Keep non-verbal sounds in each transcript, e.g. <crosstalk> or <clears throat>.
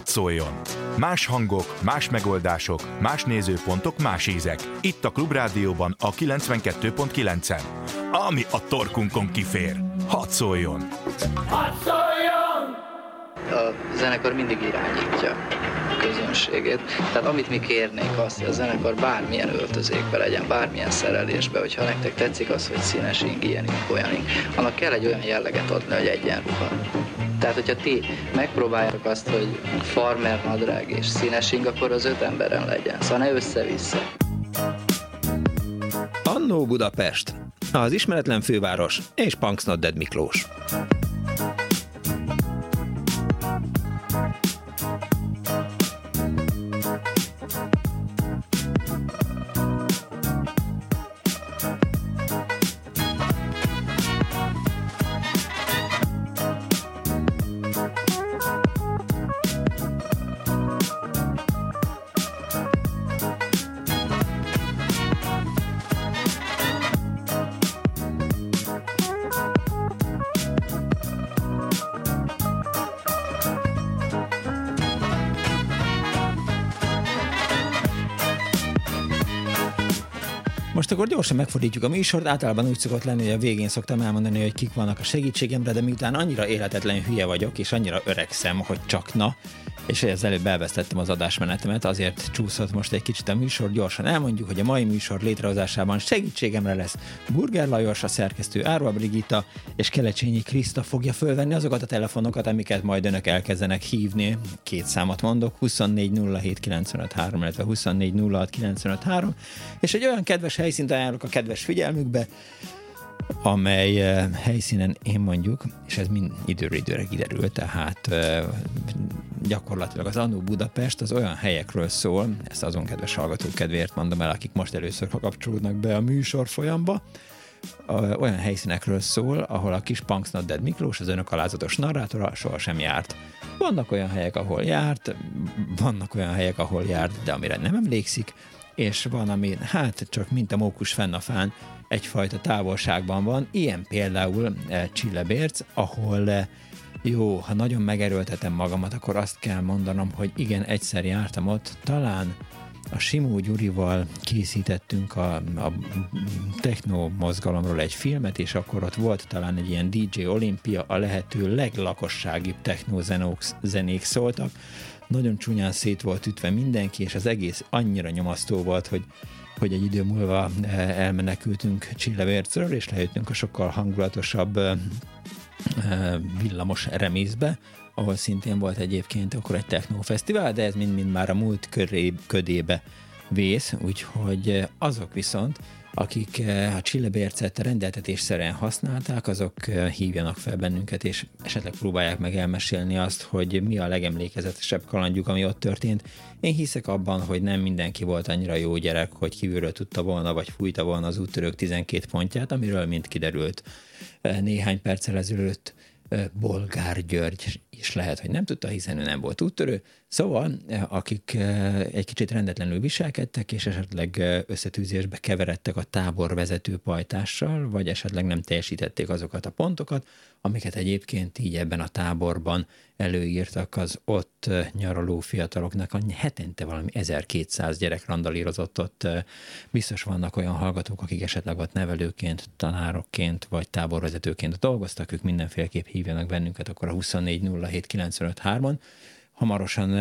hadd szóljon! Más hangok, más megoldások, más nézőpontok, más ízek. Itt a Klubrádióban a 92.9-en. Ami a torkunkon kifér. Hadd szóljon! Hadd szóljon! A zenekar mindig irányítja közönségét. Tehát amit mi kérnénk azt, hogy a zenekar bármilyen öltözékbe legyen, bármilyen szerelésbe, hogyha nektek tetszik az, hogy színes ing, ilyen ing, olyan ing, annak kell egy olyan jelleget adni, hogy egyenruha. Tehát, hogyha ti megpróbáljátok azt, hogy farmer nadrág és színes ing, akkor az öt emberen legyen. Szóval ne össze-vissza. Annó Budapest, az ismeretlen főváros és Punks Dead Miklós. Akkor gyorsan megfordítjuk a műsort. Általában úgy szokott lenni, hogy a végén szoktam elmondani, hogy kik vannak a segítségemre, de miután annyira életetlen hülye vagyok, és annyira öregszem, hogy csak na, és az előbb elvesztettem az adásmenetemet, azért csúszott most egy kicsit a műsor. Gyorsan elmondjuk, hogy a mai műsor létrehozásában segítségemre lesz Burger Lajos, a szerkesztő Árva Brigitta, és Kelecsényi Kriszta fogja fölvenni azokat a telefonokat, amiket majd önök elkezdenek hívni. Két számot mondok, 2407953, illetve 2406953, és egy olyan kedves helyszínt ajánlok a kedves figyelmükbe, amely uh, helyszínen én mondjuk, és ez mind időről időre kiderül, tehát uh, gyakorlatilag az Annu Budapest az olyan helyekről szól, ezt azon kedves hallgatók kedvéért mondom el, akik most először kapcsolódnak be a műsor folyamba, olyan helyszínekről szól, ahol a kis Punks Not Dead Miklós, az önök alázatos narrátora sohasem járt. Vannak olyan helyek, ahol járt, vannak olyan helyek, ahol járt, de amire nem emlékszik, és van, ami hát csak mint a mókus fenn a fán, egyfajta távolságban van. Ilyen például eh, Csillebérc, ahol eh, jó, ha nagyon megerőltetem magamat, akkor azt kell mondanom, hogy igen, egyszer jártam ott, talán a Simó Gyurival készítettünk a, a techno mozgalomról egy filmet, és akkor ott volt talán egy ilyen DJ Olimpia, a lehető leglakosságibb techno zenék szóltak. Nagyon csúnyán szét volt ütve mindenki, és az egész annyira nyomasztó volt, hogy hogy egy idő múlva eh, elmenekültünk Csillevércről, és lejöttünk a sokkal hangulatosabb eh, eh, villamos remészbe, ahol szintén volt egyébként akkor egy technófesztivál, de ez mind-mind már a múlt köré, ködébe vész, úgyhogy azok viszont, akik eh, a csillebércet rendeltetésszerűen használták, azok eh, hívjanak fel bennünket, és esetleg próbálják meg elmesélni azt, hogy mi a legemlékezetesebb kalandjuk, ami ott történt. Én hiszek abban, hogy nem mindenki volt annyira jó gyerek, hogy kívülről tudta volna, vagy fújta volna az úttörők 12 pontját, amiről mind kiderült eh, néhány perccel ezelőtt Bolgár György is lehet, hogy nem tudta, hiszen ő nem volt úttörő. Szóval, akik egy kicsit rendetlenül viselkedtek, és esetleg összetűzésbe keveredtek a tábor vezető pajtással, vagy esetleg nem teljesítették azokat a pontokat, amiket egyébként így ebben a táborban előírtak az ott nyaraló fiataloknak. Hetente valami 1200 gyerek randalírozott ott. Biztos vannak olyan hallgatók, akik esetleg ott nevelőként, tanárokként vagy táborvezetőként dolgoztak, ők mindenféleképp hívjanak bennünket akkor a 2407953-on. Hamarosan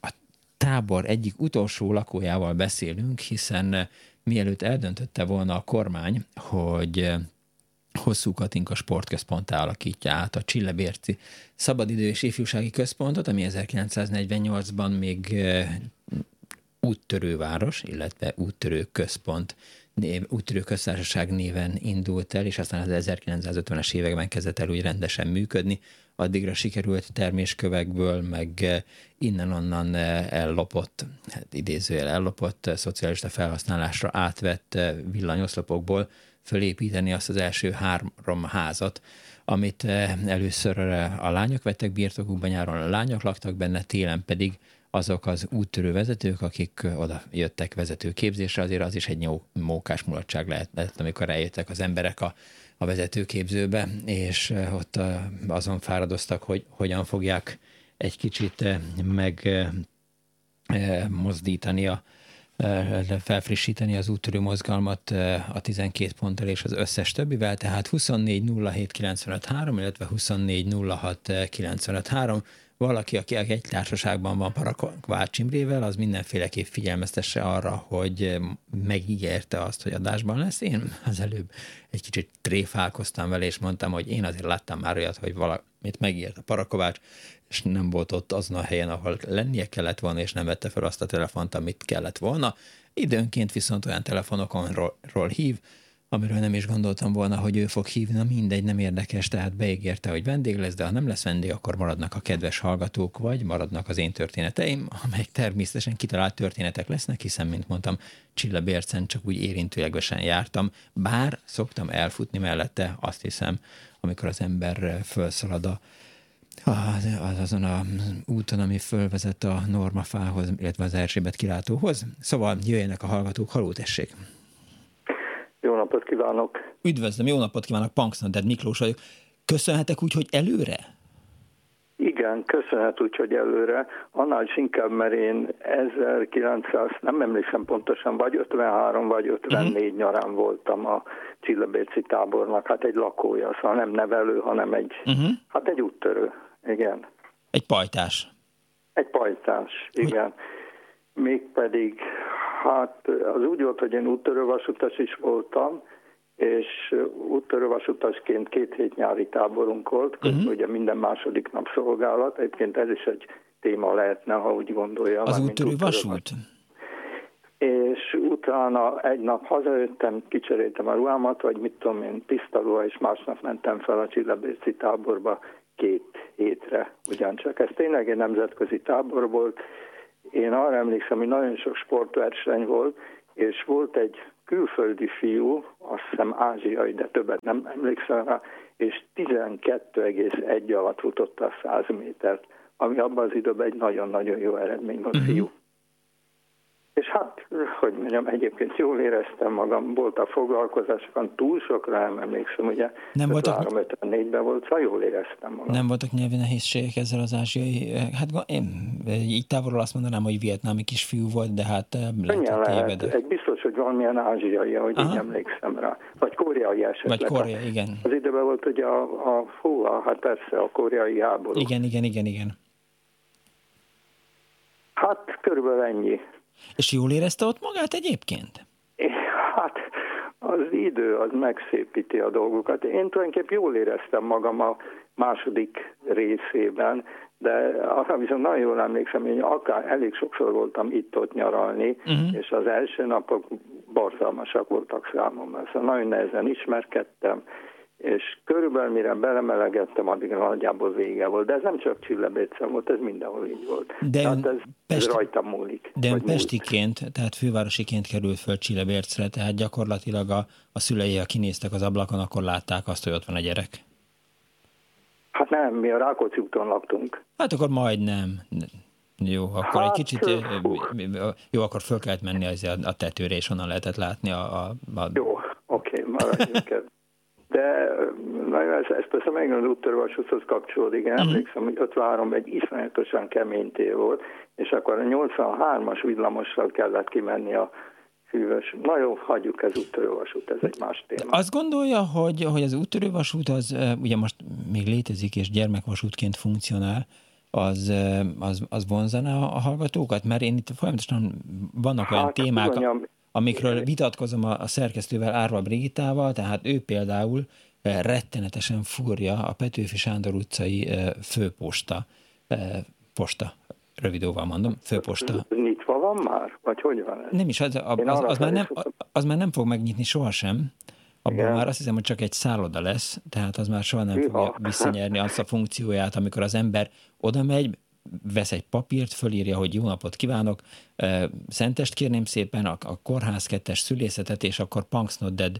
a tábor egyik utolsó lakójával beszélünk, hiszen mielőtt eldöntötte volna a kormány, hogy Hosszú Katinka sportközponttá alakítja át a Csillebérci Szabadidő és Ifjúsági Központot, ami 1948-ban még úttörőváros, illetve úttörő központ, úttörő köztársaság néven indult el, és aztán az 1950-es években kezdett el úgy rendesen működni. Addigra sikerült terméskövekből, meg innen-onnan ellopott, hát idézőjel ellopott, szocialista felhasználásra átvett villanyoszlopokból fölépíteni azt az első három házat, amit eh, először eh, a lányok vettek birtokukban, nyáron a lányok laktak benne, télen pedig azok az úttörő vezetők, akik oda jöttek vezetőképzésre, azért az is egy mókás mulatság lehet, amikor eljöttek az emberek a, a vezetőképzőbe, és ott azon fáradoztak, hogy hogyan fogják egy kicsit megmozdítani a felfrissíteni az úttörő mozgalmat a 12 ponttal és az összes többivel, tehát 24 07 95 3, illetve 24 06 95 3 valaki, aki egy társaságban van Parakvács Imrével, az mindenféleképp figyelmeztesse arra, hogy megígérte azt, hogy adásban lesz. Én az előbb egy kicsit tréfálkoztam vele, és mondtam, hogy én azért láttam már olyat, hogy valamit megígért a Parakovács, és nem volt ott azon a helyen, ahol lennie kellett volna, és nem vette fel azt a telefont, amit kellett volna. Időnként viszont olyan telefonokról hív, amiről nem is gondoltam volna, hogy ő fog hívni, na mindegy, nem érdekes, tehát beígérte, hogy vendég lesz, de ha nem lesz vendég, akkor maradnak a kedves hallgatók, vagy maradnak az én történeteim, amelyek természetesen kitalált történetek lesznek, hiszen, mint mondtam, Csilla Bércen csak úgy érintőlegesen jártam, bár szoktam elfutni mellette, azt hiszem, amikor az ember felszalad a az, az azon a úton, ami fölvezet a normafához, illetve az Erzsébet kilátóhoz. Szóval jöjjenek a hallgatók, haló tessék! Jó napot kívánok! Üdvözlöm, jó napot kívánok, Punksnoded Miklós vagyok. Köszönhetek úgy, hogy előre? Igen, köszönhet úgy, hogy előre. Annál is inkább, mert én 1900, nem emlékszem pontosan, vagy 53 vagy 54 uh-huh. Mhm. nyarán voltam a Csillabéci tábornak, hát egy lakója, szóval nem nevelő, hanem egy, uh-huh. hát egy úttörő, igen. Egy pajtás. Egy pajtás, igen. Hogy... Mégpedig Hát az úgy volt, hogy én úttörővasutas is voltam, és úttörővasutasként két hét nyári táborunk volt, uh-huh. ugye minden második nap szolgálat, egyébként ez is egy téma lehetne, ha úgy gondolja. Az úttörő vasút? És utána egy nap hazajöttem, kicseréltem a ruhámat, vagy mit tudom én, tiszta ruha, és másnap mentem fel a Csillabéci táborba két hétre ugyancsak. Ez tényleg egy nemzetközi tábor volt, én arra emlékszem, hogy nagyon sok sportverseny volt, és volt egy külföldi fiú, azt hiszem ázsiai, de többet nem emlékszem rá, és 12,1 alatt futotta a 100 métert, ami abban az időben egy nagyon-nagyon jó eredmény volt uh-huh. fiú. Hát, hogy mondjam, egyébként jól éreztem magam, volt a foglalkozásban, túl sokra nem emlékszem, ugye nem voltak, 54-ben volt, szóval jól éreztem magam. Nem voltak nyelvi nehézségek ezzel az ázsiai, hát én így távolról azt mondanám, hogy vietnámi kisfiú volt, de hát lehet, lehet. Egy biztos, hogy valamilyen ázsiai, hogy így emlékszem rá. Vagy koreai esetleg. Vagy korea, igen. Az időben volt ugye a, a a, hát persze a koreai háború. Igen, igen, igen, igen. Hát körülbelül ennyi. És jól érezte ott magát egyébként? Hát az idő az megszépíti a dolgokat. Én tulajdonképpen jól éreztem magam a második részében, de arra viszont nagyon jól emlékszem, hogy akár elég sokszor voltam itt-ott nyaralni, uh-huh. és az első napok borzalmasak voltak számomra. Szóval nagyon nehezen ismerkedtem, és körülbelül mire belemelegettem, addig nagyjából vége volt. De ez nem csak Csillebécen volt, ez mindenhol így volt. De tehát ez, Pesti, ez rajtam múlik. De ön pestiként, múlik. tehát fővárosiként került föl Csillebércre, tehát gyakorlatilag a, a szülei, ha kinéztek az ablakon, akkor látták azt, hogy ott van a gyerek. Hát nem, mi a Rákóczi úton laktunk. Hát akkor majdnem. Jó, akkor hát, egy kicsit, jó, akkor föl kellett menni az a tetőre, és onnan lehetett látni a... a, a... Jó, oké, okay, maradjunk <laughs> De nagyon ez, ez persze megint az úttörvasúthoz kapcsolódik. Én uh-huh. emlékszem, hogy 53 egy iszonyatosan kemény tél volt, és akkor a 83-as villamossal kellett kimenni a hűvös. Na jó, hagyjuk ez úttörővasút, ez egy más téma. Azt gondolja, hogy, hogy az úttörővasút az ugye most még létezik és gyermekvasútként funkcionál, az, az, az vonzaná a hallgatókat? Mert én itt folyamatosan vannak olyan hát, témák, mondjam, amikről vitatkozom a, a szerkesztővel, Árva Brigitával, tehát ő például rettenetesen fúrja a Petőfi Sándor utcai főposta, posta, rövidóval mondom, főposta. Nyitva van már? Vagy hogy van ez? Nem is, az, az, az, az, már nem, az már nem fog megnyitni sohasem. Abban Igen. már azt hiszem, hogy csak egy szálloda lesz, tehát az már soha nem Hűha. fogja visszanyerni azt a funkcióját, amikor az ember oda megy, vesz egy papírt, fölírja, hogy jó napot kívánok, szentest kérném szépen, a, a kórház kettes szülészetet, és akkor Punksnodded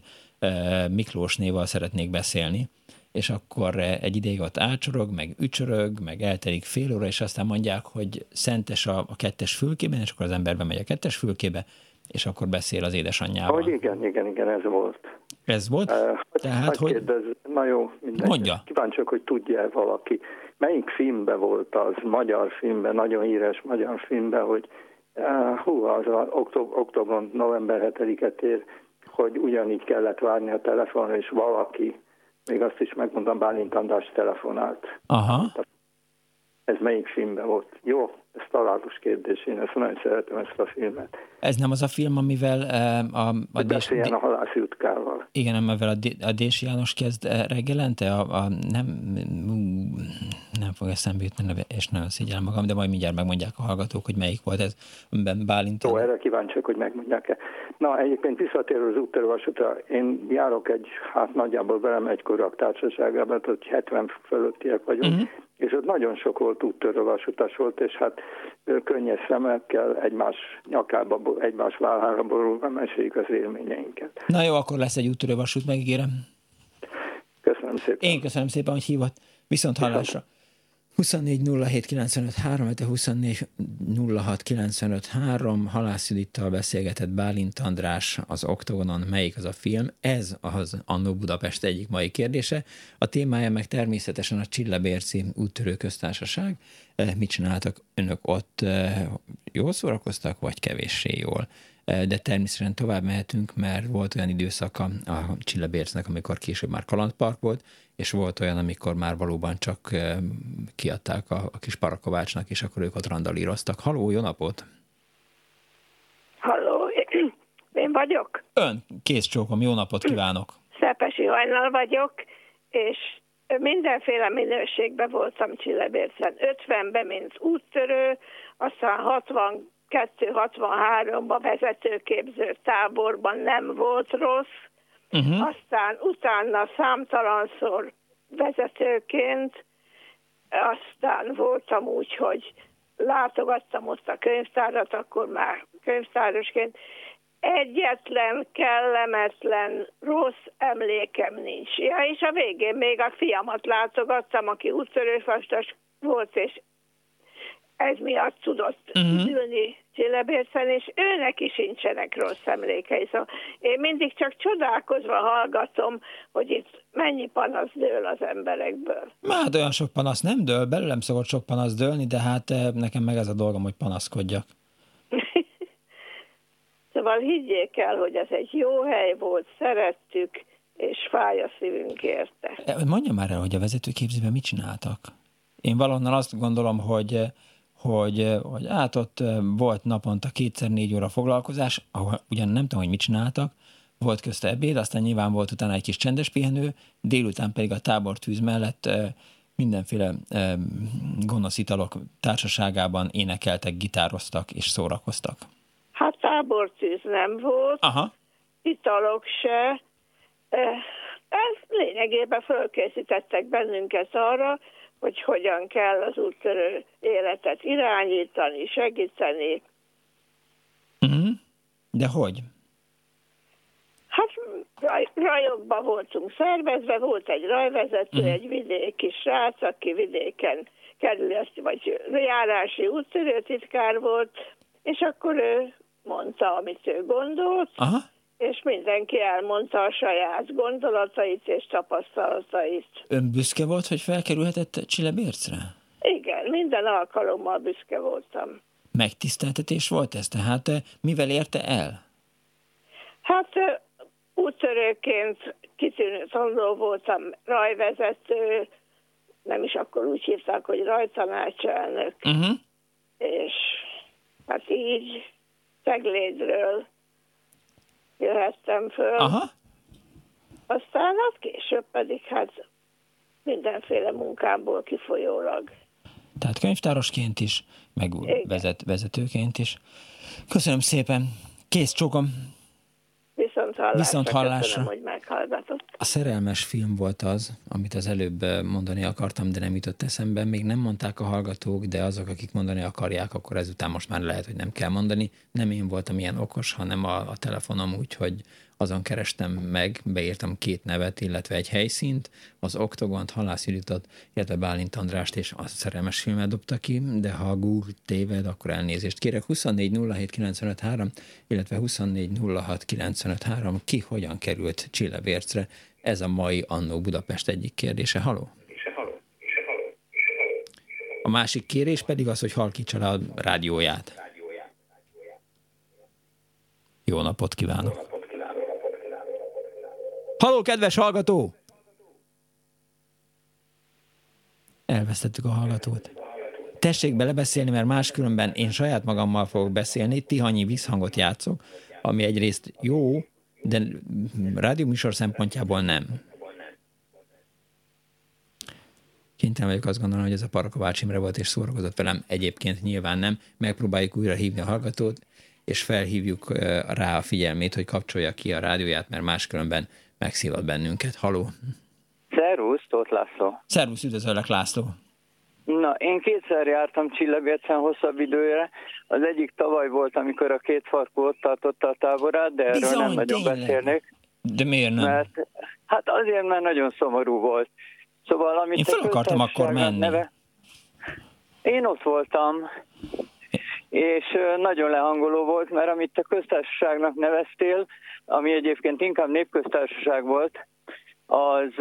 Miklósnéval szeretnék beszélni, és akkor egy ideig ott ácsorog, meg ücsörög, meg eltelik fél óra, és aztán mondják, hogy szentes a, a kettes fülkében, és akkor az ember bemegy a kettes fülkébe, és akkor beszél az édesanyjával. Hogy igen, igen, igen, ez volt. Ez volt? Uh, Tehát, hogy... Kérdez, na jó, mindenki. Mondja. Kíváncsiak, hogy tudja -e valaki. Melyik filmben volt az, magyar filmben, nagyon híres magyar filmben, hogy uh, hú, az a október, november 7-et ér, hogy ugyanígy kellett várni a telefonra, és valaki, még azt is megmondom, Bálint András telefonált. Aha. Ez melyik filmben volt? Jó, ez találós kérdés, én ezt nagyon szeretem ezt a filmet. Ez nem az a film, amivel uh, a... a Dés, a halászi utkával. Igen, amivel a, a Dés János kezd eh, reggelente, a, a, nem, nem fog eszembe jutni, és nagyon szégyellem magam, de majd mindjárt megmondják a hallgatók, hogy melyik volt ez, amiben Bálint... Jó, erre kíváncsiak, hogy megmondják-e. Na, egyébként visszatérő az úttörővasutra, én járok egy, hát nagyjából velem egykorak társaságában, hogy 70 fölöttiek vagyunk, uh-huh és ott nagyon sok volt úttörővasutas volt, és hát könnyes szemekkel egymás nyakába, egymás vállára borulva meséljük az élményeinket. Na jó, akkor lesz egy úttörővasút, megígérem. Köszönöm szépen. Én köszönöm szépen, hogy hívott. Viszont hallásra. 24 07 95 3, 24 06 95 3, Halász Judittal beszélgetett Bálint András az Oktogonon, melyik az a film. Ez az Annó Budapest egyik mai kérdése. A témája meg természetesen a Csillebérci úttörő köztársaság. Eh, mit csináltak önök ott? Eh, jól szórakoztak, vagy kevéssé jól? Eh, de természetesen tovább mehetünk, mert volt olyan időszaka a Csillebércnek, amikor később már kalandpark volt, és volt olyan, amikor már valóban csak kiadták a, a kis Parakovácsnak, és akkor ők ott randalíroztak. Haló, jó napot! Halló, <clears throat> én vagyok. Ön, kész csókom, jó napot kívánok! <clears throat> Szepesi hajnal vagyok, és mindenféle minőségben voltam Csillebércen. 50-ben, mint úttörő, aztán 62-63-ban vezetőképző táborban nem volt rossz, uh-huh. aztán utána számtalanszor vezetőként, aztán voltam úgy, hogy látogattam ott a könyvtárat, akkor már könyvtárosként. Egyetlen, kellemetlen, rossz emlékem nincs. Ja, és a végén még a fiamat látogattam, aki úttörőfastas volt, és ez miatt tudott uh-huh. ülni Csillebércen, és őnek is sincsenek rossz emlékei. Szóval én mindig csak csodálkozva hallgatom, hogy itt mennyi panasz dől az emberekből. Hát olyan sok panasz nem dől, belőlem szokott sok panasz dőlni, de hát eh, nekem meg ez a dolgom, hogy panaszkodjak. <laughs> szóval higgyék el, hogy ez egy jó hely volt, szerettük, és fáj a szívünk érte. Eh, mondja már el, hogy a vezetőképzőben mit csináltak? Én valahonnan azt gondolom, hogy eh, hogy, hogy hát ott volt naponta kétszer négy óra foglalkozás, ahol ugyan nem tudom, hogy mit csináltak, volt közte ebéd, aztán nyilván volt utána egy kis csendes pihenő, délután pedig a tábortűz mellett mindenféle gonosz italok társaságában énekeltek, gitároztak és szórakoztak. Hát tábortűz nem volt, Aha. italok se. Ez lényegében fölkészítettek bennünket arra, hogy hogyan kell az úttörő életet irányítani, segíteni. Uh-huh. De hogy? Hát raj, rajokban voltunk szervezve, volt egy rajvezető, uh-huh. egy vidéki srác, aki vidéken kerületi vagy járási úttörőtitkár volt, és akkor ő mondta, amit ő gondolt, Aha és mindenki elmondta a saját gondolatait és tapasztalatait. Ön büszke volt, hogy felkerülhetett Csillebércre? Igen, minden alkalommal büszke voltam. Megtiszteltetés volt ez? Tehát eh, mivel érte el? Hát eh, úttörőként kitűnő tanuló voltam, rajvezető, nem is akkor úgy hívták, hogy rajtanácselnök, uh-huh. és hát így Ceglédről jöhettem föl. Aha. Aztán az később pedig hát mindenféle munkámból kifolyólag. Tehát könyvtárosként is, meg vezet, vezetőként is. Köszönöm szépen. Kész csókom. Viszont hallásra. Viszont hallásra. Köszönöm, hogy meghallgatott. A szerelmes film volt az, amit az előbb eh, mondani akartam, de nem jutott eszembe. Még nem mondták a hallgatók, de azok, akik mondani akarják, akkor ezután most már lehet, hogy nem kell mondani. Nem én voltam ilyen okos, hanem a, a telefonom úgy, hogy azon kerestem meg, beírtam két nevet, illetve egy helyszínt, az Oktogont, Halász Juditot, illetve Bálint Andrást, és a szerelmes filmet dobta ki, de ha a Google téved, akkor elnézést kérek. 24 illetve 24 ki hogyan került Csillebércre? Ez a mai Annó Budapest egyik kérdése. Haló? A másik kérés pedig az, hogy halkítsa le a rádióját. Jó napot kívánok! Haló, kedves hallgató! Elvesztettük a hallgatót. Tessék belebeszélni, mert máskülönben én saját magammal fogok beszélni, tihanyi visszhangot játszok, ami egyrészt jó, de rádióműsor szempontjából nem. Kénytelen vagyok azt gondolom, hogy ez a Parakovács Imre volt és szórakozott velem. Egyébként nyilván nem. Megpróbáljuk újra hívni a hallgatót, és felhívjuk rá a figyelmét, hogy kapcsolja ki a rádióját, mert máskülönben megszívott bennünket. Haló! Szervusz, Tóth László. Szervusz, üdvözöllek László. Na, én kétszer jártam Csillagércen hosszabb időre. Az egyik tavaly volt, amikor a két farkú ott tartotta a táborát, de erről Bizony, nem nagyon tényleg. beszélnék. De miért nem? Mert, hát azért, mert nagyon szomorú volt. Szóval, amit én fel akartam akkor menni. Neve, én ott voltam, és nagyon lehangoló volt, mert amit te köztársaságnak neveztél, ami egyébként inkább népköztársaság volt, az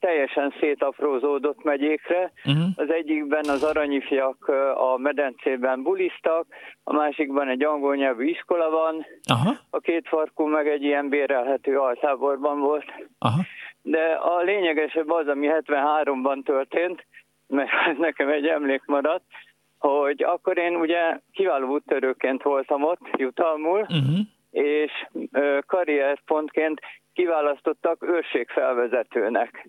teljesen szétaprózódott megyékre. Uh-huh. Az egyikben az aranyifiak a medencében buliztak, a másikban egy angol nyelvű iskola van, uh-huh. a két farkú meg egy ilyen bérelhető altáborban volt. Uh-huh. De a lényegesebb az, ami 73-ban történt, mert <laughs> nekem egy emlék maradt, hogy akkor én ugye kiváló úttörőként voltam ott jutalmul, uh-huh. és karrierpontként kiválasztottak őrségfelvezetőnek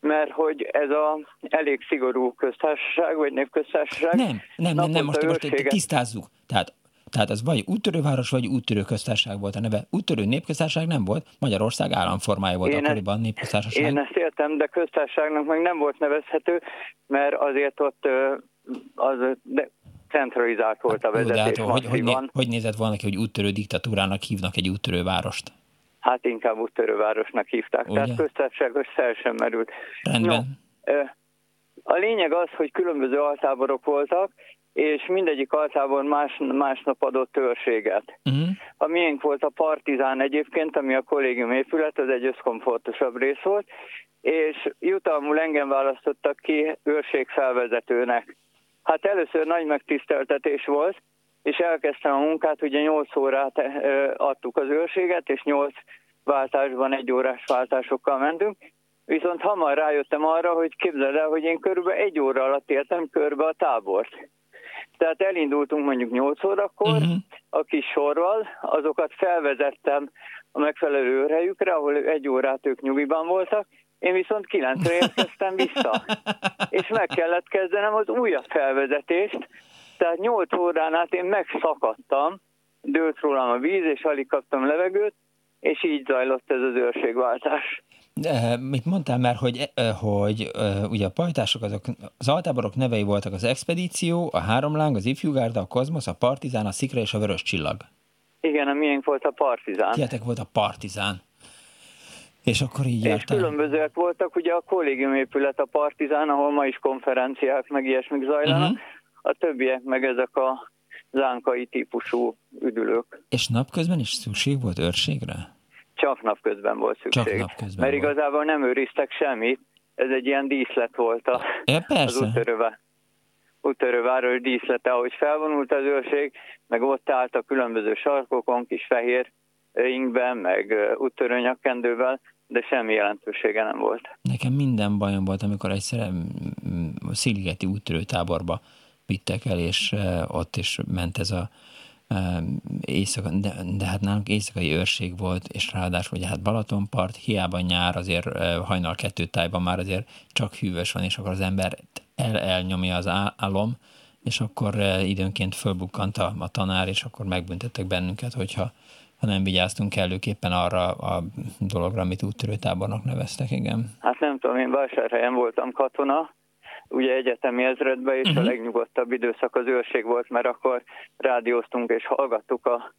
mert hogy ez a elég szigorú köztársaság, vagy népköztársaság. Nem, nem, nem, nem most, most tisztázzuk. Tehát tehát ez vagy úttörőváros, vagy úttörő köztársaság volt a neve. Úttörő népköztársaság nem volt, Magyarország államformája volt én akkoriban ezt, népköztársaság. Én ezt értem, de köztársaságnak meg nem volt nevezhető, mert azért ott az de centralizált volt a vezetés. Hát, hogy, hogy, né, hogy nézett volna ki, hogy úttörő diktatúrának hívnak egy úttörő várost? Hát inkább úttörővárosnak hívták, Ugye? tehát köztársaságos szer sem merült. Rendben. No, a lényeg az, hogy különböző altáborok voltak, és mindegyik altábor más, másnap adott törzséget. Uh-huh. A miénk volt a Partizán egyébként, ami a kollégium épület, az egy összkomfortosabb rész volt, és jutalmul engem választottak ki őrség felvezetőnek. Hát először nagy megtiszteltetés volt, és elkezdtem a munkát, ugye 8 órát adtuk az őrséget, és 8 váltásban egy órás váltásokkal mentünk, viszont hamar rájöttem arra, hogy képzeld el, hogy én körülbelül egy óra alatt értem körbe a tábort. Tehát elindultunk mondjuk 8 órakor uh-huh. a kis sorral, azokat felvezettem a megfelelő őrhelyükre, ahol egy órát ők nyugiban voltak, én viszont kilencre érkeztem vissza. És meg kellett kezdenem az újabb felvezetést, tehát 8 órán át én megszakadtam, dőlt rólam a víz, és alig kaptam levegőt, és így zajlott ez az őrségváltás. De, mit mondtál már, hogy, eh, hogy uh, ugye a pajtások, azok, az altáborok nevei voltak az Expedíció, a Háromláng, az Ifjúgárda, a Kozmosz, a Partizán, a Szikra és a Vörös Csillag. Igen, a miénk volt a Partizán. Tietek volt a Partizán. És akkor így És különbözőek voltak, ugye a kollégium épület a Partizán, ahol ma is konferenciák, meg ilyesmik zajlanak. Uh-huh a többiek meg ezek a zánkai típusú üdülők. És napközben is szükség volt őrségre? Csak napközben volt szükség. Csak napközben Mert volt. igazából nem őriztek semmit, ez egy ilyen díszlet volt a, ja, persze. az úttörőve. úttörőváros díszlete, ahogy felvonult az őrség, meg ott állt a különböző sarkokon, kis fehér ingben, meg úttörőnyakkendővel, de semmi jelentősége nem volt. Nekem minden bajom volt, amikor egyszer a Szigligeti úttörőtáborba vittek el, és ott is ment ez a éjszaka, de, de hát nálunk éjszakai őrség volt, és ráadásul ugye hát Balatonpart, hiába nyár, azért hajnal kettő tájban már azért csak hűvös van, és akkor az ember el, elnyomja az álom, és akkor időnként fölbukkant a, a tanár, és akkor megbüntettek bennünket, hogyha ha nem vigyáztunk kellőképpen arra a dologra, amit úttörőtábornak neveztek, igen. Hát nem tudom, én vásárhelyen voltam katona, ugye egyetemi ezredben, és uh-huh. a mhm. legnyugodtabb időszak az őrség volt, mert akkor rádióztunk és hallgattuk a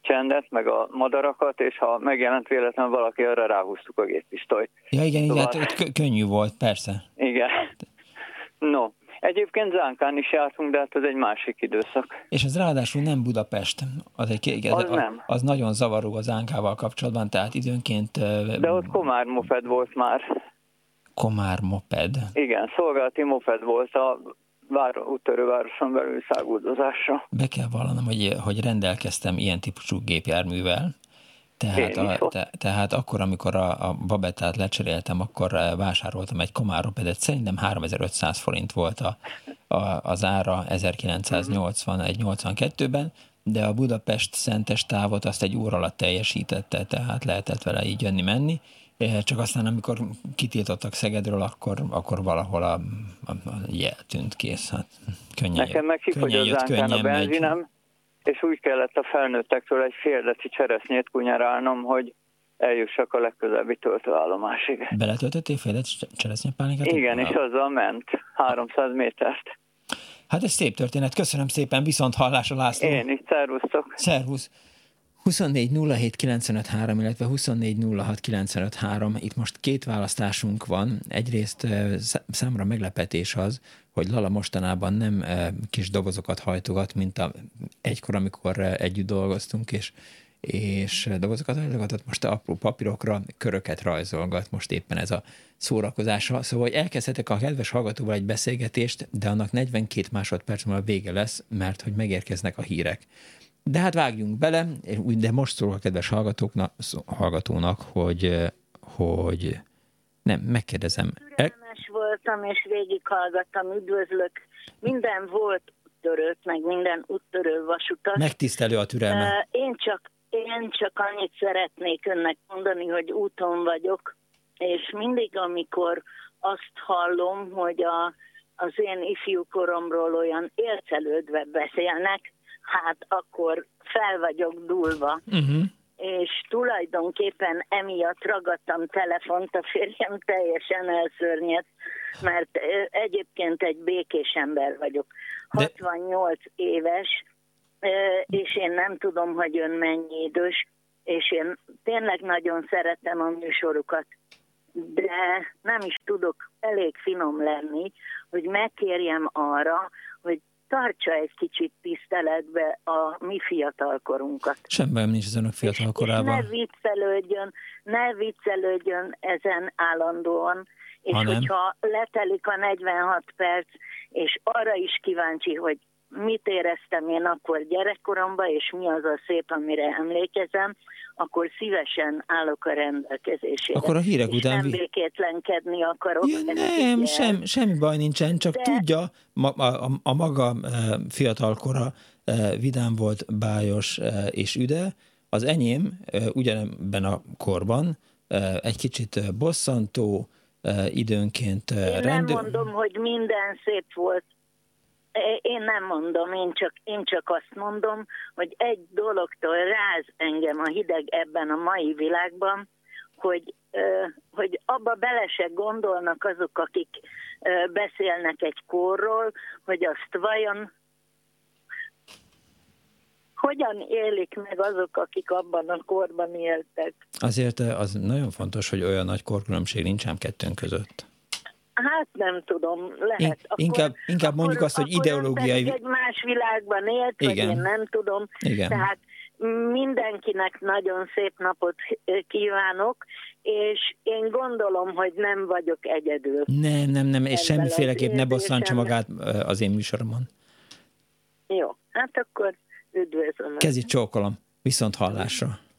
csendet, meg a madarakat, és ha megjelent véletlenül valaki, arra ráhúztuk a géppisztolyt. Ja igen, szóval... igen, hát könnyű volt, persze. Igen. No, Egyébként Zánkán is jártunk, de hát ez egy másik időszak. És ez ráadásul nem Budapest. Az, egy, ez, az, nem. az nagyon zavaró az Zánkával kapcsolatban, tehát időnként... De ott Komár Moped volt már. Komár moped. Igen, szolgálati moped volt a vár, úttörővároson belül száguldozásra. Be kell vallanom, hogy, hogy rendelkeztem ilyen típusú gépjárművel, tehát, a, te, tehát akkor, amikor a, a Babettát lecseréltem, akkor vásároltam egy komáropedet, szerintem 3500 forint volt a, a, az ára 1981-82-ben, de a Budapest-Szentes távot azt egy óra alatt teljesítette, tehát lehetett vele így jönni-menni, csak aztán, amikor kitiltottak Szegedről, akkor, akkor valahol a, a, a jel tűnt kész. Hát, könnyen Nekem meg kifogyott a benzinem, és úgy kellett a felnőttektől egy fél deci cseresznyét kunyarálnom, hogy eljussak a legközelebbi töltőállomásig. Beletöltöttél fél deci cseresznyepálinkát? Igen, és azzal ment 300 métert. Hát ez szép történet. Köszönöm szépen, viszont hallásra László. Én is, szervusztok. Szervusz. 24 07 illetve 24 06 Itt most két választásunk van. Egyrészt számra meglepetés az, hogy Lala mostanában nem kis dobozokat hajtogat, mint a, egykor, amikor együtt dolgoztunk, és és dobozokat hajtogatott, most apró papírokra köröket rajzolgat, most éppen ez a szórakozása. Szóval, hogy elkezdhetek a kedves hallgatóval egy beszélgetést, de annak 42 másodperc múlva vége lesz, mert hogy megérkeznek a hírek. De hát vágjunk bele, de most szól a kedves hallgatóknak, hallgatónak, hogy, hogy nem, megkérdezem. Türelmes voltam, és végighallgattam, üdvözlök. Minden volt úttörőt, meg minden úttörő vasutat. Megtisztelő a türelme. Én csak, én csak annyit szeretnék önnek mondani, hogy úton vagyok, és mindig, amikor azt hallom, hogy a, az én ifjú koromról olyan élcelődve beszélnek, hát akkor fel vagyok dúlva. Uh-huh. És tulajdonképpen emiatt ragadtam telefont, a férjem teljesen elszörnyed, mert egyébként egy békés ember vagyok. 68 De... éves, és én nem tudom, hogy ön mennyi idős, és én tényleg nagyon szeretem a műsorukat, de nem is tudok elég finom lenni, hogy megkérjem arra, hogy tartsa egy kicsit tiszteletbe a mi fiatalkorunkat. Semmi nincs az önök fiatalkorában. Ne viccelődjön, ne viccelődjön ezen állandóan, és ha hogyha letelik a 46 perc, és arra is kíváncsi, hogy mit éreztem én akkor gyerekkoromban, és mi az a szép, amire emlékezem, akkor szívesen állok a rendelkezésére. Akkor a hírek és után... nem békétlenkedni akarok. Ja, nem, sem, semmi baj nincsen, csak De... tudja, ma, a, a maga e, fiatalkora e, vidám volt, bájos e, és üde, az enyém ugyanebben a korban egy kicsit bosszantó, időnként Én rendő... nem mondom, hogy minden szép volt, én nem mondom, én csak, én csak azt mondom, hogy egy dologtól ráz engem a hideg ebben a mai világban, hogy, hogy abba bele se gondolnak azok, akik beszélnek egy korról, hogy azt vajon hogyan élik meg azok, akik abban a korban éltek. Azért az nagyon fontos, hogy olyan nagy korkülönbség nincs ám kettőnk között. Hát nem tudom, lehet. Akkor, inkább, inkább mondjuk azt, hogy ideológiai... egy más világban élt, Igen. vagy én nem tudom. Igen. Tehát mindenkinek nagyon szép napot kívánok, és én gondolom, hogy nem vagyok egyedül. Nem, nem, nem, és semmiféleképp ne bosszantsa magát az én műsoromon. Jó, hát akkor üdvözlöm. Kezi csókolom, viszont hallásra.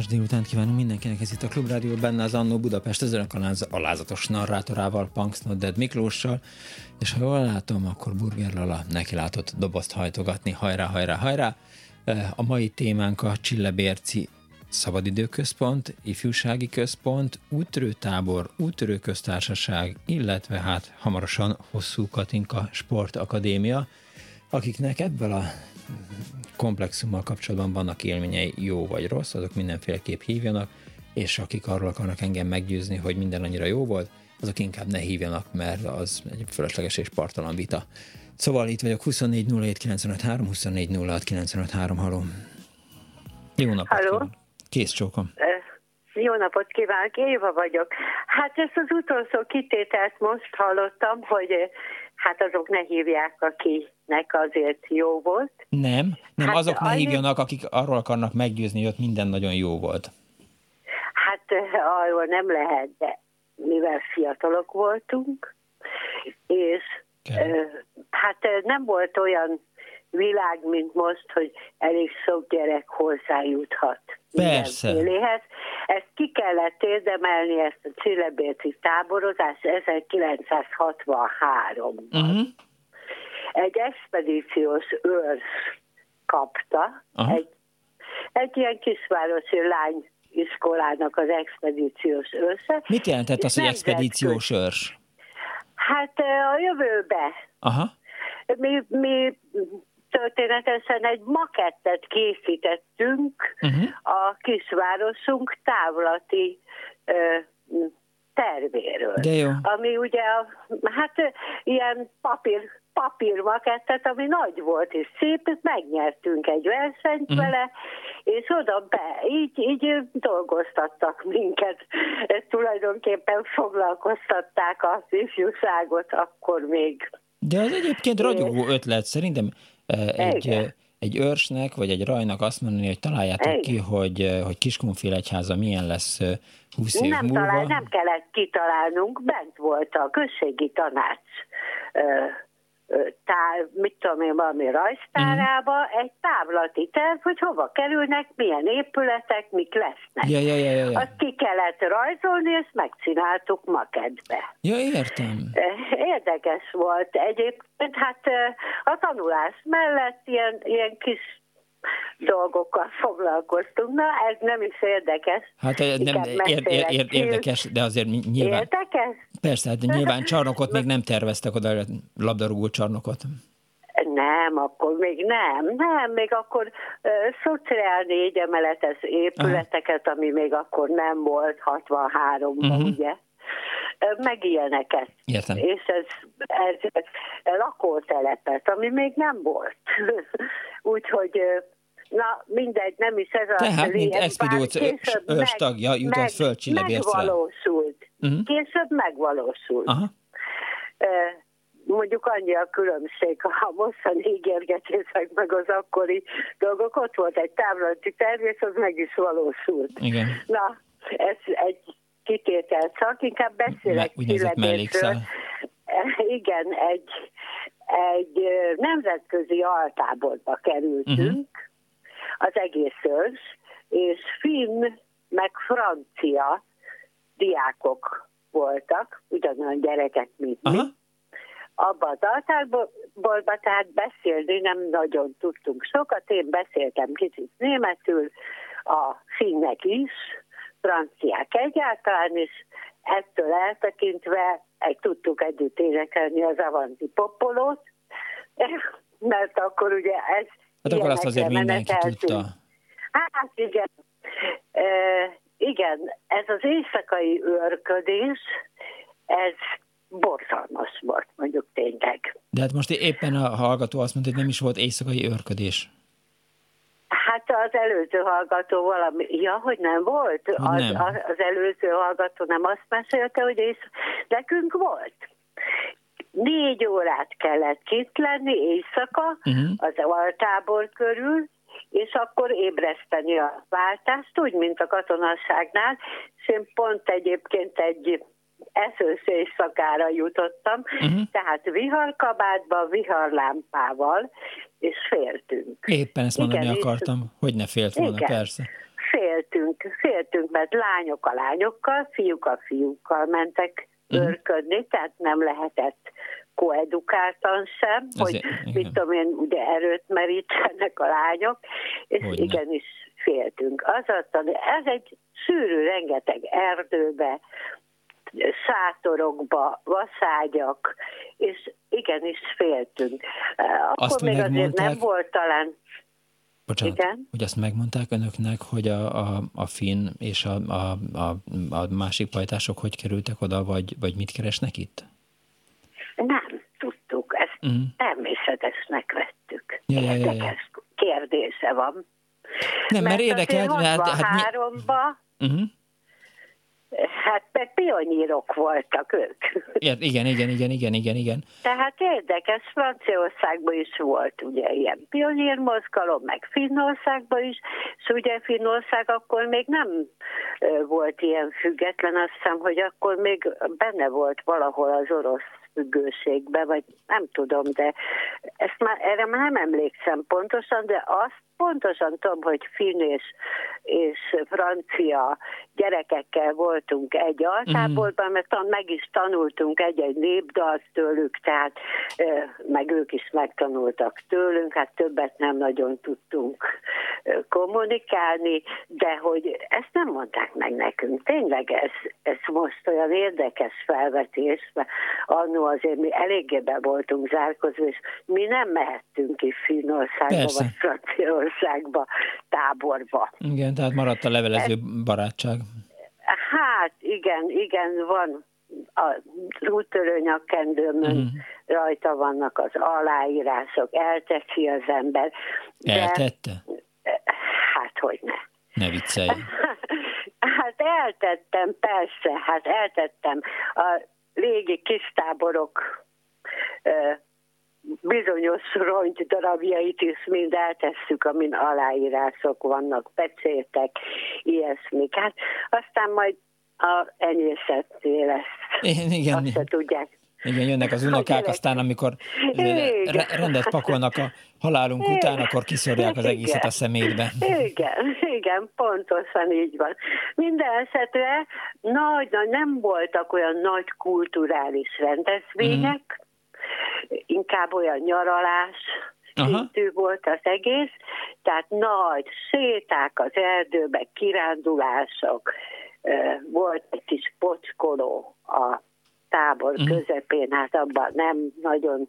Miklós. délutánt kívánunk mindenkinek, ez itt a Klubrádió, benne az Annó Budapest, az önök alázatos narrátorával, Punks Not Miklóssal, és ha jól látom, akkor Burger Lala neki látott dobozt hajtogatni, hajrá, hajrá, hajrá. A mai témánk a Csillebérci Szabadidőközpont, Ifjúsági Központ, Úttörőtábor, Úttörőköztársaság, illetve hát hamarosan Hosszú Katinka Sportakadémia, akiknek ebből a komplexummal kapcsolatban vannak élményei jó vagy rossz, azok mindenféleképp hívjanak, és akik arról akarnak engem meggyőzni, hogy minden annyira jó volt, azok inkább ne hívjanak, mert az egy fölösleges és partalan vita. Szóval itt vagyok 24 07 953, 24 06 953, haló. Jó napot Halló. Kész csókom. Jó napot kívánok, Éva vagyok. Hát ezt az utolsó kitételt most hallottam, hogy hát azok ne hívják, akinek azért jó volt. Nem, nem hát azok ne annyi... hívjanak, akik arról akarnak meggyőzni, hogy ott minden nagyon jó volt. Hát arról nem lehet, de mivel fiatalok voltunk, és okay. hát nem volt olyan világ, mint most, hogy elég sok gyerek hozzájuthat mindenféléhez. Ezt ki kellett érdemelni, ezt a Csillebérci táborozást 1963-ban. Uh-huh. Egy expedíciós őrsz kapta, uh-huh. egy, egy ilyen kisvárosi lány iskolának az expedíciós őrsze. Mit jelentett az, hogy expedíciós őrs? Hát a jövőbe. Aha. Mi, mi történetesen egy makettet készítettünk uh-huh. a kisvárosunk távlati ö, tervéről. De jó. Ami ugye, hát ilyen papír, papírmakettet, ami nagy volt és szép, megnyertünk egy versenyt uh-huh. vele, és oda be, így, így dolgoztattak minket. Ezt tulajdonképpen foglalkoztatták az ifjúságot akkor még. De az egyébként ragyogó ötlet, szerintem egy, egy őrsnek, vagy egy rajnak azt mondani, hogy találjátok Igen. ki, hogy, hogy Kiskunfélegyháza milyen lesz 20 év nem múlva. Talál, nem kellett kitalálnunk, bent volt a községi tanács tá, mit tudom én, valami rajztárába uh-huh. egy távlati terv, hogy hova kerülnek, milyen épületek, mik lesznek. Ja, ja, ja, ja. Azt ki kellett rajzolni, ezt megcsináltuk makedbe. Ja, értem. Érdekes volt egyébként, hát a tanulás mellett ilyen, ilyen kis dolgokkal foglalkoztunk. Na, ez nem is érdekes. Hát nem ér, ér, érdekes, de azért nyilván... Érdekes? Persze, hát nyilván csarnokot még nem terveztek oda, labdarúgó csarnokot. Nem, akkor még nem, nem, még akkor uh, szociál négy emeletes épületeket, Aha. ami még akkor nem volt 63-ban, uh-huh. ugye? meg ilyeneket. Értem. És ez, ez lakótelepet, ami még nem volt. <laughs> Úgyhogy Na, mindegy, nem is ez a Tehát, mint Eszpidóc tagja jutott meg, föl Csillebércre. Megvalósult. Uh-huh. Később megvalósult. Aha. mondjuk annyi a különbség a mostani ígérgetések meg az akkori dolgok. Ott volt egy távlati terv, és az meg is valósult. Igen. Na, ez egy kitétel csak, inkább beszélek Csillebércről. <laughs> Igen, egy, egy nemzetközi altáborba kerültünk, uh-huh az egész ős, és finn meg francia diákok voltak, ugyanolyan gyerekek, mint Aha. mi. Abban az altáborban tehát beszélni nem nagyon tudtunk sokat. Én beszéltem kicsit németül, a finnek is, franciák egyáltalán, és ettől eltekintve egy, tudtuk együtt énekelni az Avanti Popolót, <laughs> mert akkor ugye ez Hát akkor azt azért mindenki tudta. Hát igen. E, igen, ez az éjszakai őrködés, ez borzalmas volt, mondjuk tényleg. De hát most éppen a hallgató azt mondta, hogy nem is volt éjszakai őrködés. Hát az előző hallgató valami, ja, hogy nem volt? Hogy az, nem. Az, előző hallgató nem azt mesélte, hogy éjsz... nekünk volt négy órát kellett kint lenni éjszaka uh-huh. az altábor körül, és akkor ébreszteni a váltást, úgy, mint a katonasságnál, és én pont egyébként egy eszős éjszakára jutottam, uh-huh. tehát viharkabátban, viharlámpával, és féltünk. Éppen ezt mondani Igen, akartam, hogy ne félt volna, Igen. persze. Féltünk, féltünk, mert lányok a lányokkal, fiúk a fiúkkal mentek uh-huh. őrködni, tehát nem lehetett koedukáltan sem, Azért, hogy igen. mit tudom én, ugye erőt merítsenek a lányok, és Hogyne. igenis féltünk. Azaz, ez egy sűrű, rengeteg erdőbe, sátorokba, vaszágyak, és igenis féltünk. Akkor Azt még azért nem volt talán Bocsánat, Igen? hogy azt megmondták önöknek, hogy a, a, a finn és a, a, a, a másik pajtások hogy kerültek oda, vagy, vagy mit keresnek itt? Nem, tudtuk, ezt uh-huh. természetesnek vettük. Ja, ja, ja, ja. kérdése van. Nem, mert, mert érdekelt, mert... Hát, hát, uh-huh. Hát meg pionírok voltak ők. Igen, igen, igen, igen, igen, igen. Tehát érdekes, Franciaországban is volt ugye ilyen pionírmozgalom, meg Finnországban is, és ugye Finnország akkor még nem volt ilyen független, azt hiszem, hogy akkor még benne volt valahol az orosz függőségbe, vagy nem tudom, de ezt már, erre már nem emlékszem pontosan, de azt pontosan tudom, hogy finn és, és francia gyerekekkel voltunk egy altáborban, mm. mert meg is tanultunk egy-egy népdalt tőlük, tehát meg ők is megtanultak tőlünk, hát többet nem nagyon tudtunk kommunikálni, de hogy ezt nem mondták meg nekünk. Tényleg ez, ez most olyan érdekes felvetés, mert annó azért mi eléggé be voltunk zárkozva, és mi nem mehettünk ki Finnországba vagy Franciaországba, táborba. Igen, tehát maradt a levelező ez, barátság. Hát igen, igen, van a úttörő nyakkendőmön mm. rajta vannak az aláírások, elteszi az ember. De, Eltette? Hát, hogy ne. Ne viccelj. <laughs> hát eltettem, persze, hát eltettem. A régi kistáborok bizonyos rongy darabjait is mind eltesszük, amin aláírások vannak, pecsétek, ilyesmik. Hát aztán majd a enyészetté lesz. Igen, igen. Azt se tudják. Igen, jönnek az unokák, aztán amikor igen. rendet pakolnak a halálunk igen. után, akkor kiszorják az egészet igen. a szemétbe. Igen, igen, pontosan így van. Minden esetre nagy, nagy, nem voltak olyan nagy kulturális rendezvények, mm inkább olyan nyaralás, szintű volt az egész, tehát nagy séták az erdőbe, kirándulások, volt egy kis pocskoló a tábor uh-huh. közepén, hát abban nem nagyon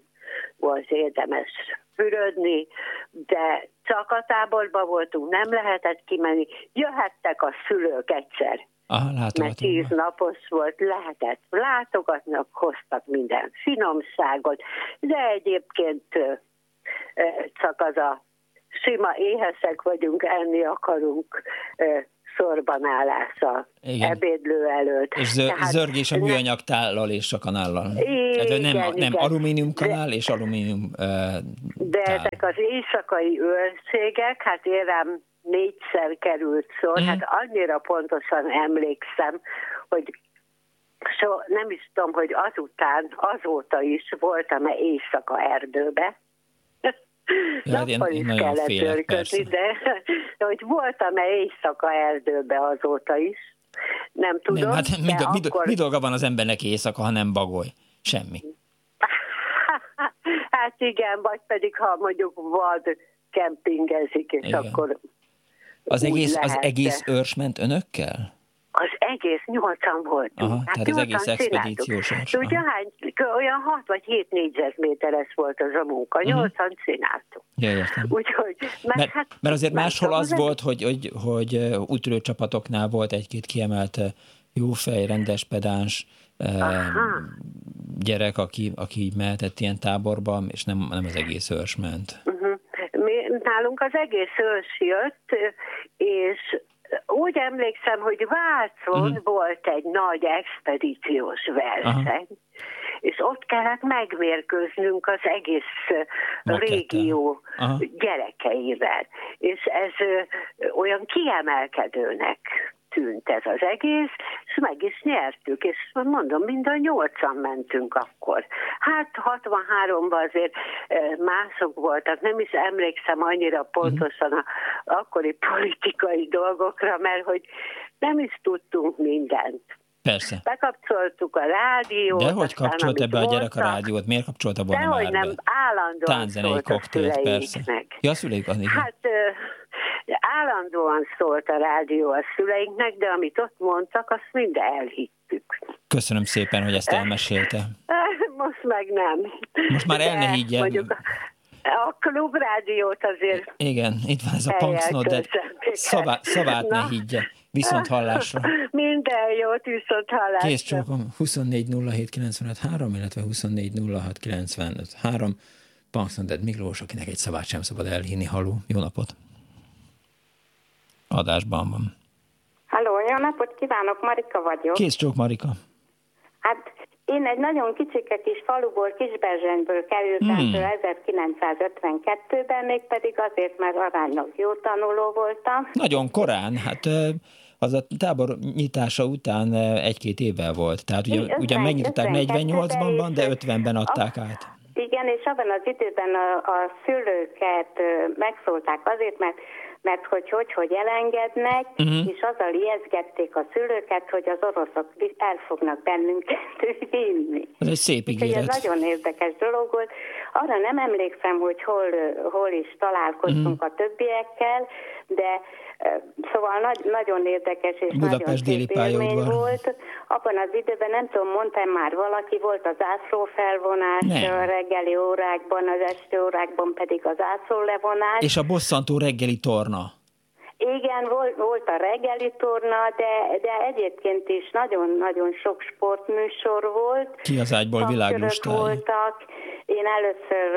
volt érdemes fürödni, de csak a táborban voltunk, nem lehetett kimenni. Jöhettek a szülők egyszer Aha, mert tíz napos volt, lehetett látogatni, hoztak minden finomságot, de egyébként csak az a sima éheszek vagyunk, enni akarunk szorbanállása ebédlő előtt. És zö- Tehát, zörgés a műanyag tállal és a kanállal. Igen, Tehát nem, nem igen. alumínium kanál de, és alumínium uh, De tál. ezek az éjszakai őrségek, hát érem négyszer került szó, mm. hát annyira pontosan emlékszem, hogy so, nem is tudom, hogy azután, azóta is voltam-e éjszaka erdőbe, Ja, hát Nappal is kellett félek, törködni, de, de <laughs> hogy voltam-e éjszaka erdőbe azóta is, nem tudom. Nem, hát mi, mi, akkor... mi dolga van az embernek éjszaka, ha nem bagoly? Semmi. <laughs> hát igen, vagy pedig ha mondjuk vad kempingezik, és igen. akkor az egész, az egész őrs ment önökkel? Az egész nyolcan voltunk. Aha, hát tehát az egész expedíciós őrs. Ugye hány, olyan 6 vagy 7 négyzetméteres volt az a munka, uh-huh. nyolcan csináltuk. Ja, értem. Úgyhogy, mert, mert, hát, mert azért máshol az volt, hogy, hogy, hogy útörő csapatoknál volt egy-két kiemelt jófej, rendes pedáns, Aha. gyerek, aki, aki mehetett ilyen táborba, és nem, nem az egész őrs ment. Nálunk az egész ős jött, és úgy emlékszem, hogy Vácon uh-huh. volt egy nagy expedíciós verseny, uh-huh. és ott kellett megmérkőznünk az egész Makette. régió uh-huh. gyerekeivel. És ez olyan kiemelkedőnek tűnt ez az egész, és meg is nyertük, és mondom, mind a nyolcan mentünk akkor. Hát 63-ban azért mások voltak, nem is emlékszem annyira pontosan a akkori politikai dolgokra, mert hogy nem is tudtunk mindent. Persze. Bekapcsoltuk a rádiót. De hogy kapcsolt ebbe a gyerek a rádiót? Miért kapcsolta volna Dehogy már nem, állandóan Tánzenei koktélt, persze. Ja, a szüleik, Hát állandóan szólt a rádió a szüleinknek, de amit ott mondtak, azt mind elhittük. Köszönöm szépen, hogy ezt elmesélte. <laughs> Most meg nem. Most már el ne higgyen. Mondjuk, A klubrádiót azért... Igen, itt van ez a Punksnod, de szavá, szavát Na. ne higgye. Viszont hallásra. <laughs> Minden jót, viszont hallásra. Kész csókom, 24 illetve 24 06 Punksnoded Miklós, akinek egy szavát sem szabad elhinni. Haló, jó napot! Adásban van. Halló, jó napot kívánok, Marika vagyok. Kész csók, Marika. Hát én egy nagyon kicsike kis faluból, Kisberzsenyből kerültem hmm. 1952-ben, mégpedig azért, mert aránylag jó tanuló voltam. Nagyon korán, hát az a tábor nyitása után egy-két évvel volt. Tehát ugye, 50, ugye megnyitották 48-ban, de 50-ben adták át. Igen, és abban az időben a, a szülőket megszólták azért, mert mert hogy hogy, hogy elengednek, uh-huh. és azzal ijeszgették a szülőket, hogy az oroszok el fognak bennünket <laughs> vinni. Ez egy szép ígéret. Ez nagyon érdekes dolog volt. Arra nem emlékszem, hogy hol, hol is találkoztunk uh-huh. a többiekkel, de Szóval nagy, nagyon érdekes és Budapest nagyon szép élmény volt. Abban az időben, nem tudom, mondtam már valaki, volt az ászló felvonás nem. a reggeli órákban, az este órákban pedig az ászló levonás. És a bosszantó reggeli torna. Igen, volt, volt a reggeli torna, de, de egyébként is nagyon-nagyon sok sportműsor volt. Ki az ágyból világos voltak. Én először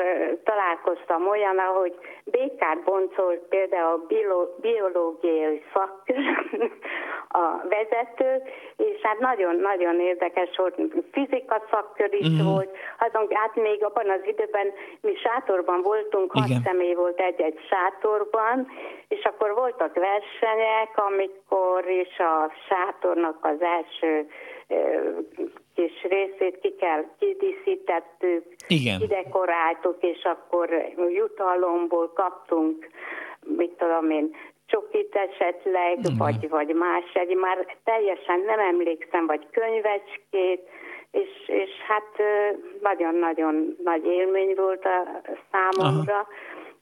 találkoztam olyan, hogy békát boncolt például a biológiai szakkör a vezető, és hát nagyon-nagyon érdekes volt, fizika szakkör is uh-huh. volt, azon hát még abban az időben mi sátorban voltunk, hat személy volt egy-egy sátorban, és akkor voltak versenyek, amikor is a sátornak az első kis részét ki kell, kidíszítettük, Igen. kidekoráltuk, és akkor jutalomból kaptunk, mit tudom én, csokit esetleg, Igen. vagy, vagy más egy, már teljesen nem emlékszem, vagy könyvecskét, és, és hát nagyon-nagyon nagy élmény volt a számomra. Aha.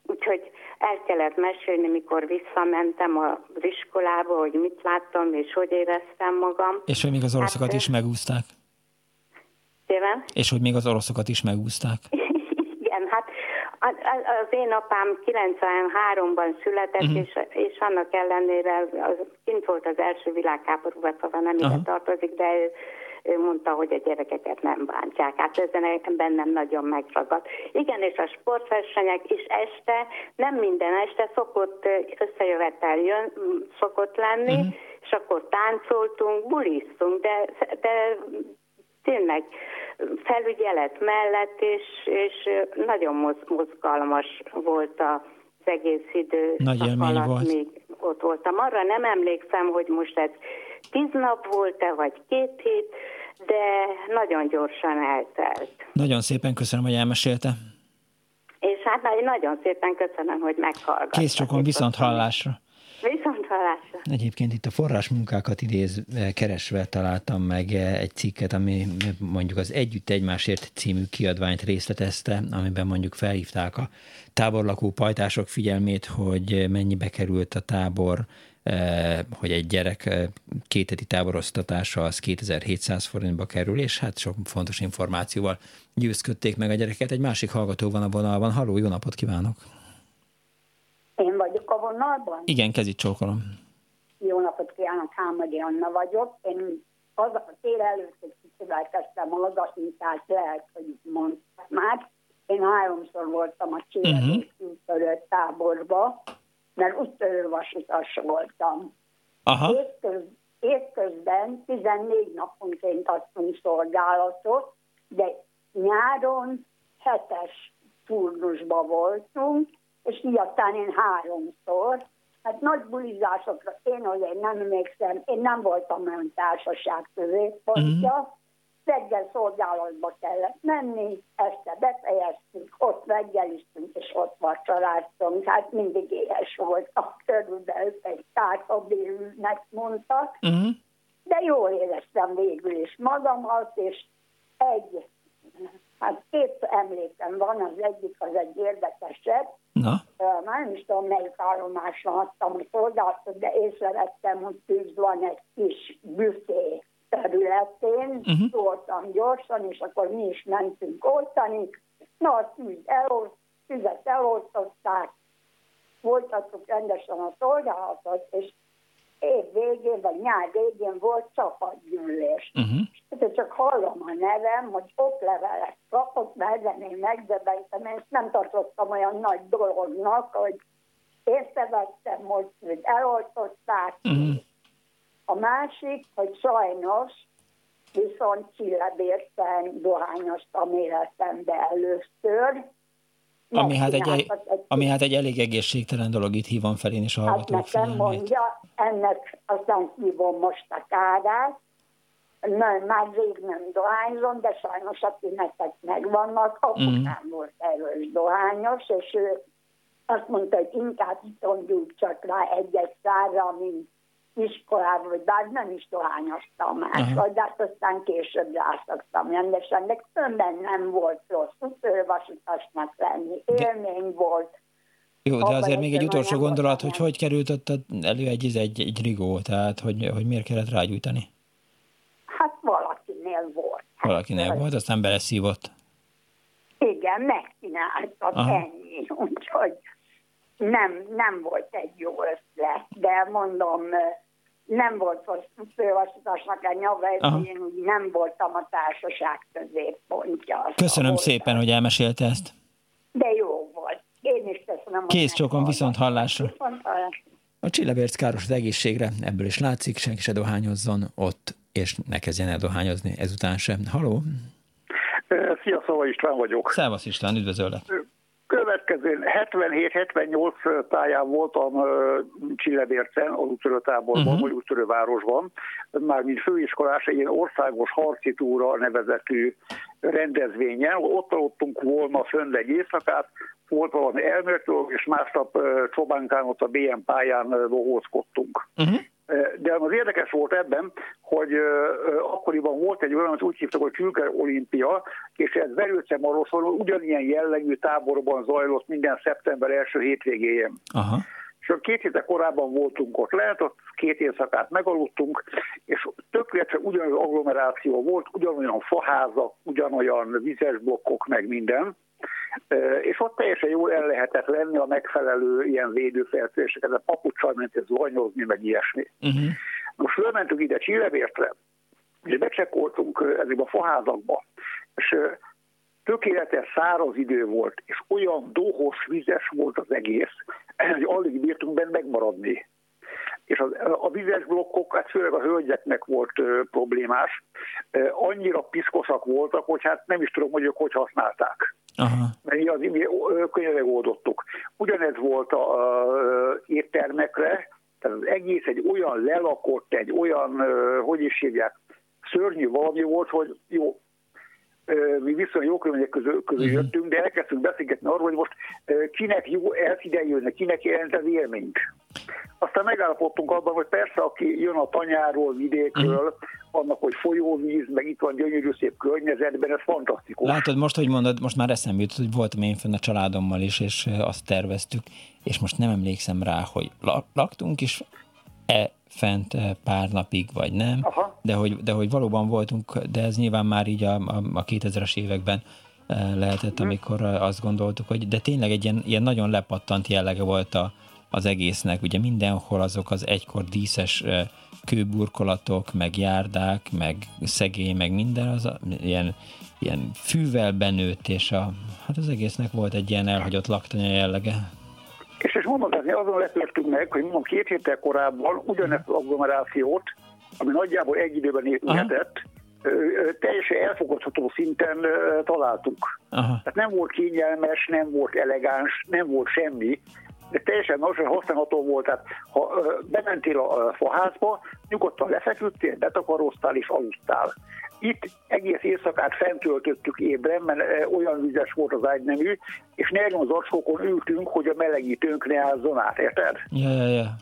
Úgyhogy el kellett mesélni, mikor visszamentem az iskolába, hogy mit láttam, és hogy éreztem magam. És hogy még az oroszokat hát, is megúzták. Szépen? És hogy még az oroszokat is megúzták. <laughs> Igen, hát az én apám 93-ban született, uh-huh. és, és annak ellenére az, kint volt az első világháborúban, szóval nem ide tartozik, de ő ő mondta, hogy a gyerekeket nem bántják. Hát ezen bennem nagyon megragadt. Igen, és a sportversenyek is este, nem minden este szokott összejövetel jön, szokott lenni, uh-huh. és akkor táncoltunk, buliztunk, de, de tényleg felügyelet mellett, és, és nagyon mozgalmas volt az egész idő Nagy alatt, volt. még ott voltam. Arra nem emlékszem, hogy most ez tíz nap volt-e, vagy két hét, de nagyon gyorsan eltelt. Nagyon szépen köszönöm, hogy elmesélte. És hát nagyon szépen köszönöm, hogy meghallgattak. Kész csokon, viszont hallásra. Viszont hallásra. Egyébként itt a forrásmunkákat idéz, keresve találtam meg egy cikket, ami mondjuk az Együtt Egymásért című kiadványt részletezte, amiben mondjuk felhívták a táborlakó pajtások figyelmét, hogy mennyibe került a tábor Eh, hogy egy gyerek eh, kéteti táboroztatása az 2700 forintba kerül, és hát sok fontos információval győzködték meg a gyereket. Egy másik hallgató van a vonalban. Halló, jó napot kívánok! Én vagyok a vonalban? Igen, kezit csókolom. Jó napot kívánok, Hámadi Anna vagyok. Én az a tél előtt egy kicsivel kezdtem hallgatni, tehát lehet, hogy mondtam már. Én háromszor voltam a Csillagos uh-huh. táborba, mert úttörővasutas voltam. Aha. Évköz, évközben 14 naponként adtunk szolgálatot, de nyáron hetes turnusba voltunk, és így aztán én háromszor. Hát nagy bulizásokra én, hogy én nem emlékszem, én nem voltam olyan társaság középpontja, uh-huh reggel szolgálatba kellett menni, este befejeztünk, ott reggeliztünk, és ott vacsoráztunk. Hát mindig éhes voltak, körülbelül egy tárkabélnek mondtak. Uh-huh. De jól éreztem végül is magamat, és egy, hát két emlékem van, az egyik az egy érdekesebb. Na? Már nem is tudom, melyik állomásra adtam a szolgálatot, de észrevettem, hogy tűz van egy kis büfé területén, uh-huh. szóltam gyorsan, és akkor mi is mentünk oltani. Na, a tűz tüzet eloltották, folytattuk rendesen a szolgálatot, és év végén, vagy nyár végén volt csapatgyűlés. Uh-huh. Hát csak hallom a nevem, hogy oklevelet kapott, mert ezen én megdöbentem, és nem tartottam olyan nagy dolognak, hogy észrevettem, hogy, hogy eloltották. Uh-huh. A másik, hogy sajnos viszont csillebérten dohányoztam életembe először, ami hát, egy, egy, ami hát egy elég egészségtelen dolog, itt hívom fel én is a hát hallgatók hát nekem figyelmét. mondja, ennek aztán hívom most a kárát, nem, már rég nem dohányzom, de sajnos a tünetek megvannak. Apukám mm. volt erős dohányos, és ő azt mondta, hogy inkább itthon csak rá egy-egy szárra, mint iskolában, vagy bár nem is dohányoztam már, de hát aztán később rászoktam rendesen, de különben nem volt rossz utővasutasnak lenni, élmény volt. Jó, de azért még egy utolsó gondolat, hogy hogy került ott elő egy, egy, egy rigó, tehát hogy, hogy miért kellett rágyújtani? Hát valakinél volt. Valakinél hát, volt, aztán beleszívott. Igen, megcsináltak, ennyi, <laughs> úgyhogy nem, nem volt egy jó össze, de mondom, nem volt fővasutasnak egy nyava, én úgy nem voltam a társaság középpontja. Köszönöm szépen, hogy elmesélte ezt. De jó volt. Én is köszönöm. Kész csókon, viszont hallásra. Viszont hallásra. A csillebérc káros az egészségre, ebből is látszik, senki se dohányozzon ott, és ne kezdjen el dohányozni ezután sem. Haló? Szia, Szava István vagyok. Szevasz István, üdvözöllek 77-78 pályán voltam Csillebércen, az úttörőtáborban, uh-huh. vagy úttörővárosban, mint főiskolás egy ilyen országos harci túra nevezetű rendezvényen, ott aludtunk volna fönn egy éjszakát, volt valami elméleti és másnap Csobánkán ott a BM pályán bohózkodtunk. Uh-huh. De az érdekes volt ebben, hogy akkoriban volt egy olyan, amit úgy hívtak, hogy Külker Olimpia, és ez Verőce Maroszon ugyanilyen jellegű táborban zajlott minden szeptember első hétvégéjén. Aha. És a két héte korábban voltunk ott, lehet, ott két éjszakát megaludtunk, és tökéletesen ugyanaz agglomeráció volt, ugyanolyan faházak, ugyanolyan vizes blokkok, meg minden. És ott teljesen jól el lehetett lenni a megfelelő ilyen védőfeltőseket, a papucsal ment ez zuhanyozni, meg ilyesmi. Uh-huh. Most fölmentünk ide Csillevértre, és becsekkoltunk ezekbe a faházakba, és tökéletes száraz idő volt, és olyan dohos, vizes volt az egész, <clears throat> hogy alig bírtunk benne megmaradni. És az, a vizes blokkok, hát főleg a hölgyeknek volt ö, problémás, ö, annyira piszkosak voltak, hogy hát nem is tudom, hogy ők hogy használták. Aha. Mert mi az mi könnyen oldottuk. Ugyanez volt a, a éttermekre, tehát az egész egy olyan lelakott, egy olyan, hogy is hívják, szörnyű valami volt, hogy jó, mi viszonylag jó körülmények közül, közül uh-huh. jöttünk, de elkezdtünk beszélgetni arról, hogy most kinek jó elfideljönne, kinek jelent az élményt. Aztán megállapodtunk abban, hogy persze, aki jön a tanyáról, vidékről, uh-huh. annak, hogy folyóvíz, meg itt van gyönyörű szép környezetben, ez fantasztikus. Látod, most, hogy mondod, most már eszembe jutott, hogy voltam én fenn a családommal is, és azt terveztük, és most nem emlékszem rá, hogy laktunk is e fent pár napig, vagy nem, de hogy, de hogy valóban voltunk, de ez nyilván már így a, a, a 2000-es években lehetett, mhm. amikor azt gondoltuk, hogy de tényleg egy ilyen, ilyen nagyon lepattant jellege volt a, az egésznek, ugye mindenhol azok az egykor díszes kőburkolatok, meg járdák, meg szegély, meg minden, az ilyen, ilyen fűvel benőtt, és a, hát az egésznek volt egy ilyen elhagyott laktanya jellege. És, és mondom, hogy azon lepődtünk meg, hogy mondom, két héttel korábban ugyanezt az agglomerációt, ami nagyjából egy időben épülhetett, teljesen elfogadható szinten találtuk. Aha. Tehát nem volt kényelmes, nem volt elegáns, nem volt semmi, teljesen használható volt. Tehát ha bementél a faházba, nyugodtan lefeküdtél, betakaroztál és aludtál. Itt egész éjszakát fentöltöttük ébren, mert olyan vizes volt az ágynemű, és nagyon az acskókon ültünk, hogy a melegítőnk ne ázzon át, érted? Ja, ja, ja.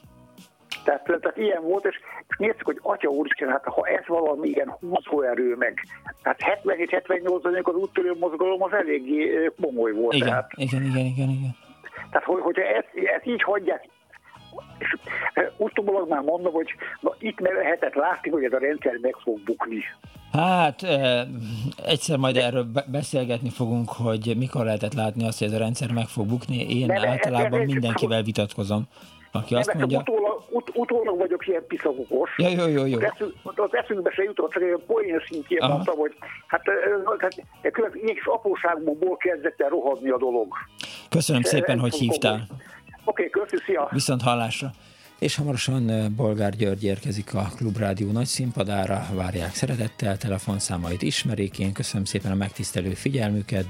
Tehát, tehát ilyen volt, és, és nézzük, hogy atya úristen, hát ha ez valami ilyen húzóerő meg, tehát 77-78 az úttörő mozgalom az eléggé komoly volt. Igen, tehát. igen, igen, igen, igen. Tehát, hogy, hogyha ezt, ezt így hagyják És utólag már mondom, hogy na, itt ne lehetett látni, hogy ez a rendszer meg fog bukni. Hát egyszer majd erről beszélgetni fogunk, hogy mikor lehetett látni azt, hogy ez a rendszer meg fog bukni. Én nem, általában nem, mindenkivel vitatkozom, aki azt mondja... Utólag, ut, utólag vagyok ilyen piszakokos. Ja, jó, jó, jó. Az, eszünk, az eszünkbe se jutott, csak egy poén szintjén mondtam, hogy hát, hát ilyen kis apróságból kezdett el rohadni a dolog. Köszönöm szépen, hogy hívtál. Oké, okay, köszönöm, szia. Viszont hallásra és hamarosan Bolgár György érkezik a Klubrádió nagy színpadára, várják szeretettel, telefonszámait ismerik, én köszönöm szépen a megtisztelő figyelmüket,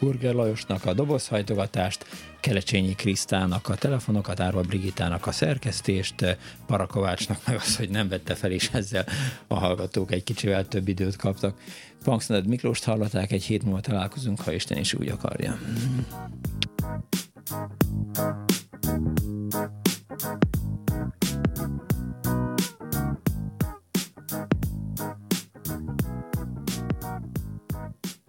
Burger Lajosnak a dobozhajtogatást, Kelecsényi Krisztának a telefonokat, Árva Brigitának a szerkesztést, Parakovácsnak meg az, hogy nem vette fel, és ezzel a hallgatók egy kicsivel több időt kaptak. Punksned Miklóst hallották, egy hét múlva találkozunk, ha Isten is úgy akarja.